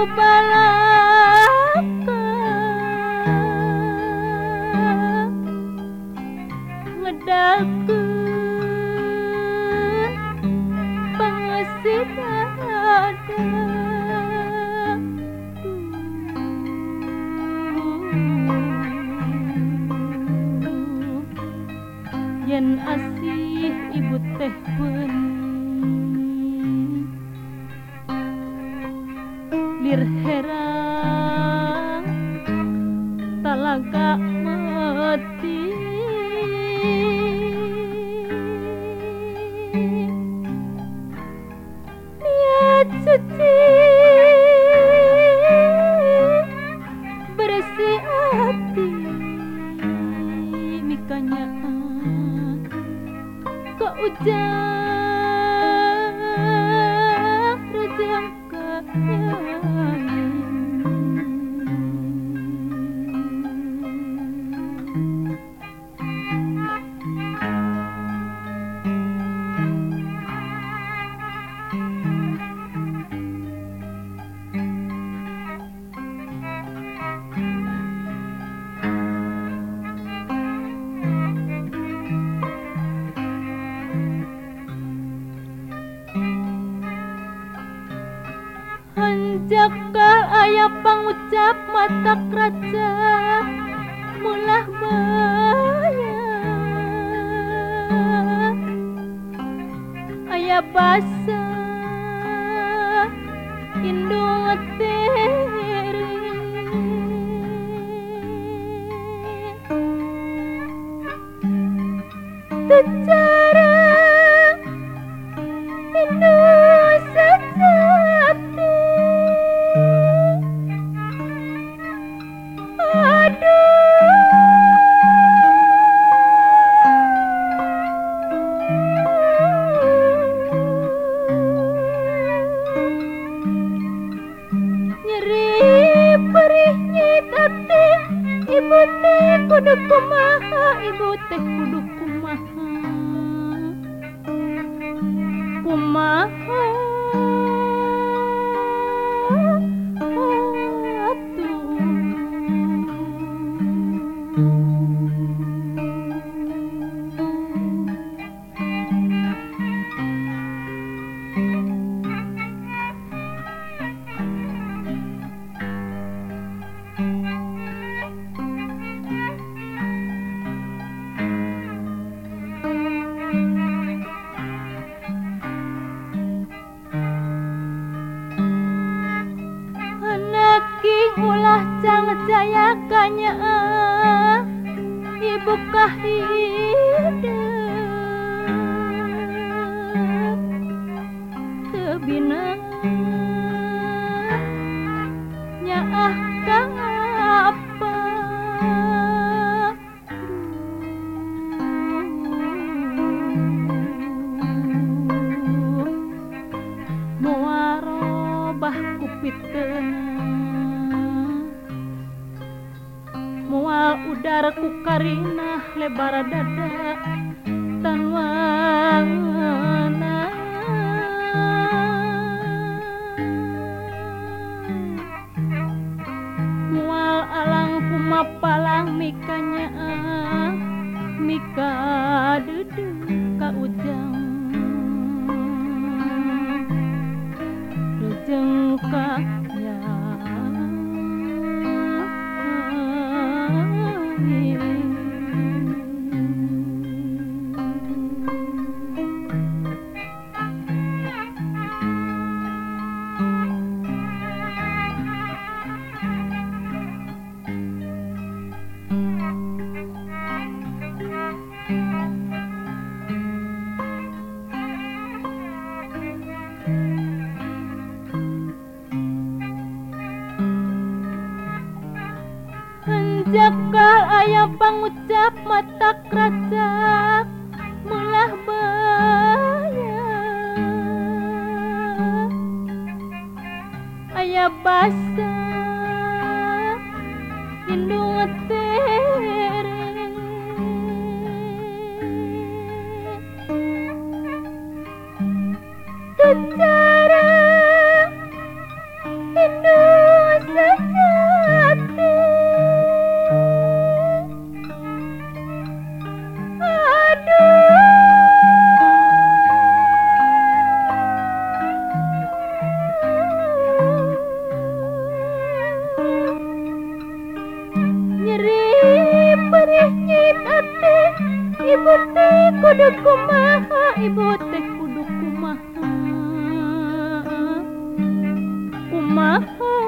kupalaku lir herang. Talaga mati. Niat suci bersih hati. Mikanya ke ujang Jakal ayah pangucap mata raja mulah maya. Ayah basa indung the day. nyi teteh ibu teh kudu kumaha ibu teh kudu kumaha kumaha? ulah cangcayakannya ibu kahidep tebinang nyaah kang apa muarobah kupiteun udaraku Karina lebar dada tanwana mual alang kumapalang mikanya mika dedu ka ujang. Rujeng ka jakal ayah pangucap mata kerja Mulah bayang Ayah basah indung tere Kecil Ibu kudu kumaha Ibu teh kudu kumaha. Kumaha?